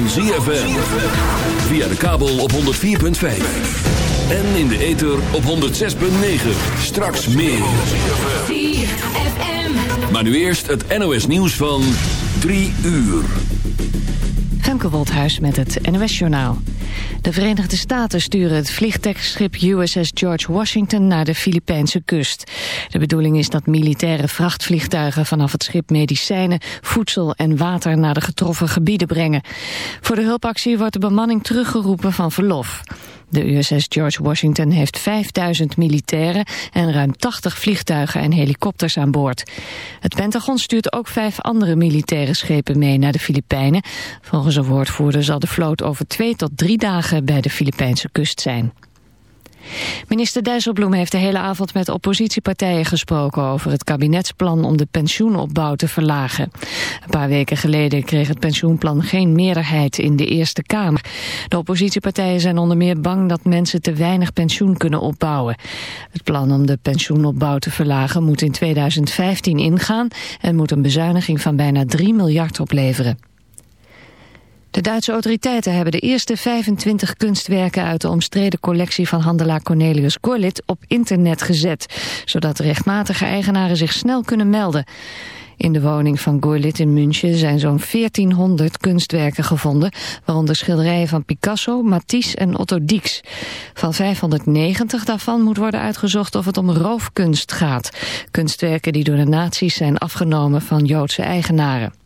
van ZFM. Via de kabel op 104.5. En in de ether op 106.9. Straks meer. Maar nu eerst het NOS nieuws van 3 uur. Femke Woldhuis met het NOS-journaal. De Verenigde Staten sturen het vliegtuigschip USS George Washington naar de Filipijnse kust. De bedoeling is dat militaire vrachtvliegtuigen vanaf het schip medicijnen, voedsel en water naar de getroffen gebieden brengen. Voor de hulpactie wordt de bemanning teruggeroepen van verlof. De USS George Washington heeft 5000 militairen en ruim 80 vliegtuigen en helikopters aan boord. Het Pentagon stuurt ook vijf andere militaire schepen mee naar de Filipijnen. Volgens een woordvoerder zal de vloot over twee tot drie dagen bij de Filipijnse kust zijn. Minister Dijsselbloem heeft de hele avond met oppositiepartijen gesproken over het kabinetsplan om de pensioenopbouw te verlagen. Een paar weken geleden kreeg het pensioenplan geen meerderheid in de Eerste Kamer. De oppositiepartijen zijn onder meer bang dat mensen te weinig pensioen kunnen opbouwen. Het plan om de pensioenopbouw te verlagen moet in 2015 ingaan en moet een bezuiniging van bijna 3 miljard opleveren. De Duitse autoriteiten hebben de eerste 25 kunstwerken uit de omstreden collectie van handelaar Cornelius Gorlit op internet gezet, zodat rechtmatige eigenaren zich snel kunnen melden. In de woning van Gorlit in München zijn zo'n 1400 kunstwerken gevonden, waaronder schilderijen van Picasso, Matisse en Otto Dix. Van 590 daarvan moet worden uitgezocht of het om roofkunst gaat. Kunstwerken die door de nazi's zijn afgenomen van Joodse eigenaren.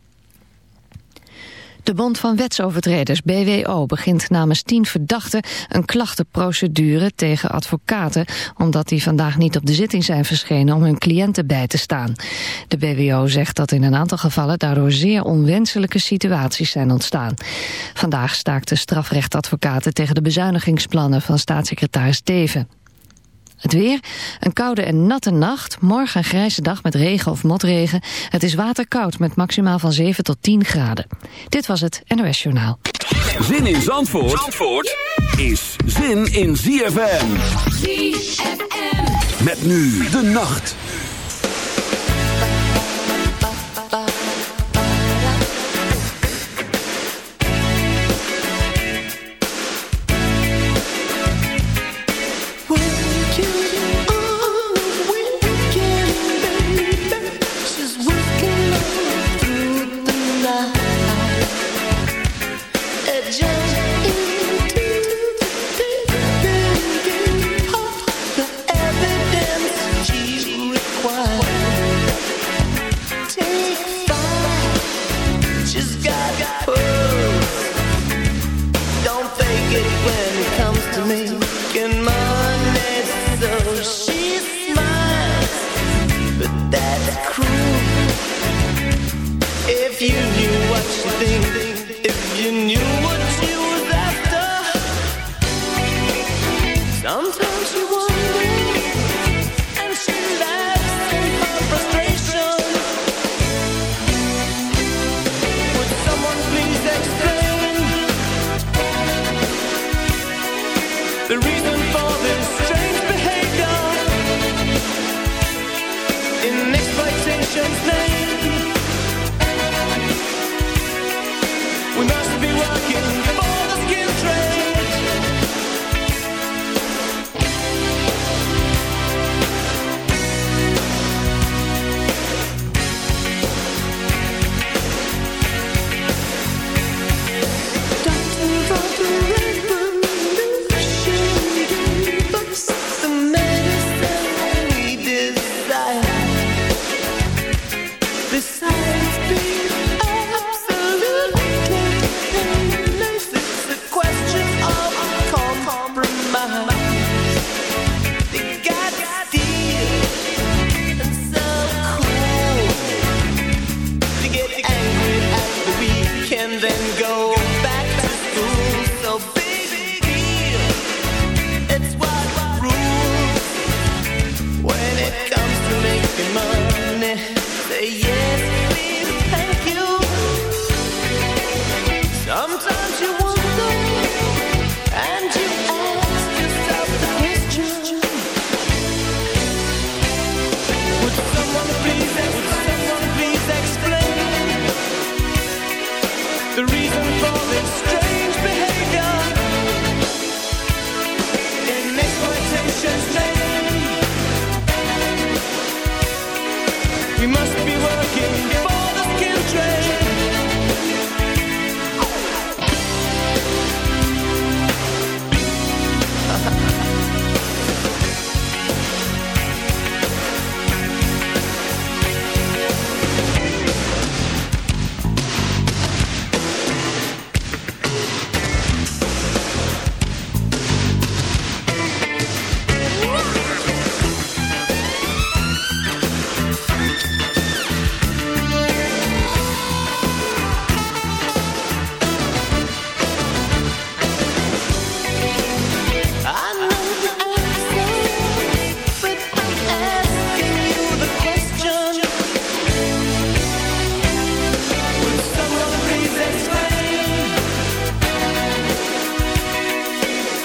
De Bond van Wetsovertreders, BWO, begint namens tien verdachten een klachtenprocedure tegen advocaten, omdat die vandaag niet op de zitting zijn verschenen om hun cliënten bij te staan. De BWO zegt dat in een aantal gevallen daardoor zeer onwenselijke situaties zijn ontstaan. Vandaag staakten strafrechtadvocaten tegen de bezuinigingsplannen van staatssecretaris Teven. Het weer, een koude en natte nacht. Morgen een grijze dag met regen of motregen. Het is waterkoud met maximaal van 7 tot 10 graden. Dit was het NOS Journaal. Zin in Zandvoort, Zandvoort is zin in ZFM. ZFM. Met nu de nacht.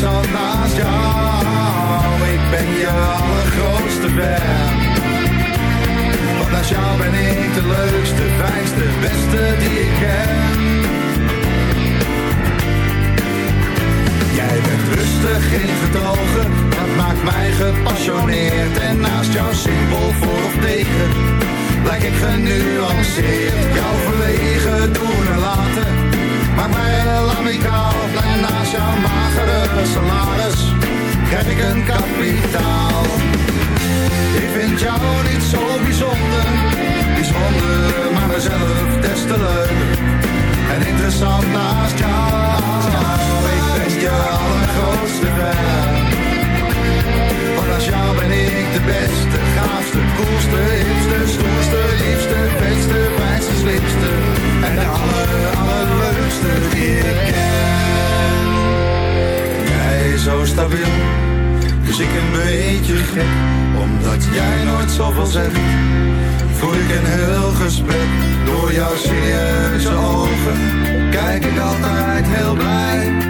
zat naast jou. Ik ben je allergrootste fan. Want naast jou ben ik de leukste, fijnste, beste die ik ken. Jij bent rustig in getogen, dat maakt mij gepassioneerd. En naast jou simpel voor of tegen, lijk ik genuanceerd. Jouw verlegen doen en laten maar mij een amicaal, blij naast jouw magere salaris. Heb ik een kapitaal. Ik vind jou niet zo bijzonder, bijzonder, maar mezelf des te leuk. En interessant naast jou, ik ben je allergrootste wel. Ja, ben ik de beste, gaafste, koelste, hipste, stoerste, liefste, beste, fijnste, slimste. En de aller, allerleukste die ik ken. Jij is zo stabiel, dus ik een beetje gek. Omdat jij nooit zoveel zegt, voel ik een heel gesprek. Door jouw serieuze ogen, kijk ik altijd heel blij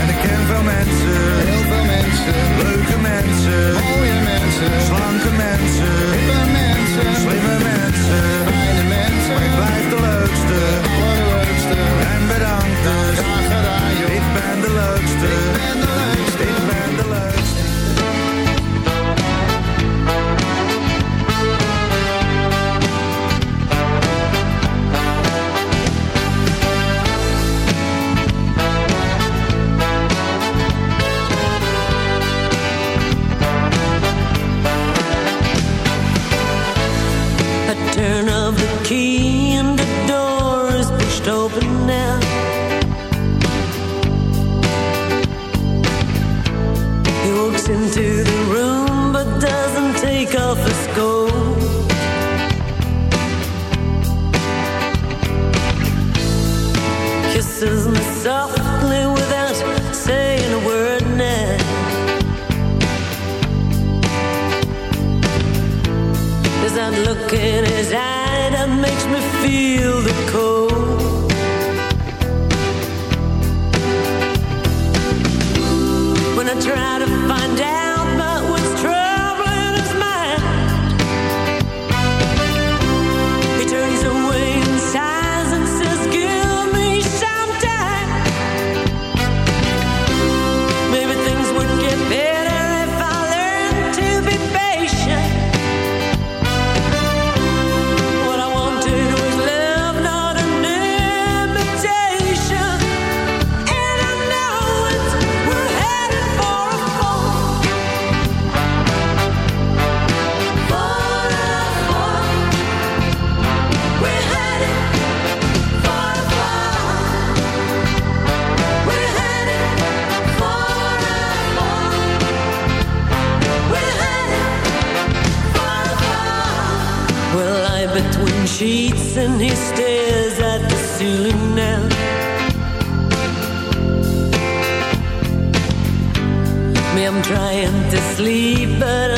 And again. sleep, but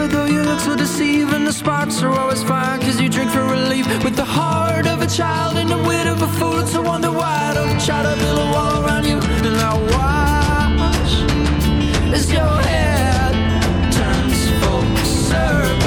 Tempered though you look so deceiving. The sparks are always fine cause you drink for relief. With the heart of a child and the wit of a fool. A wonder why I don't try to build a wall around you. And I watch as your head turns full circle.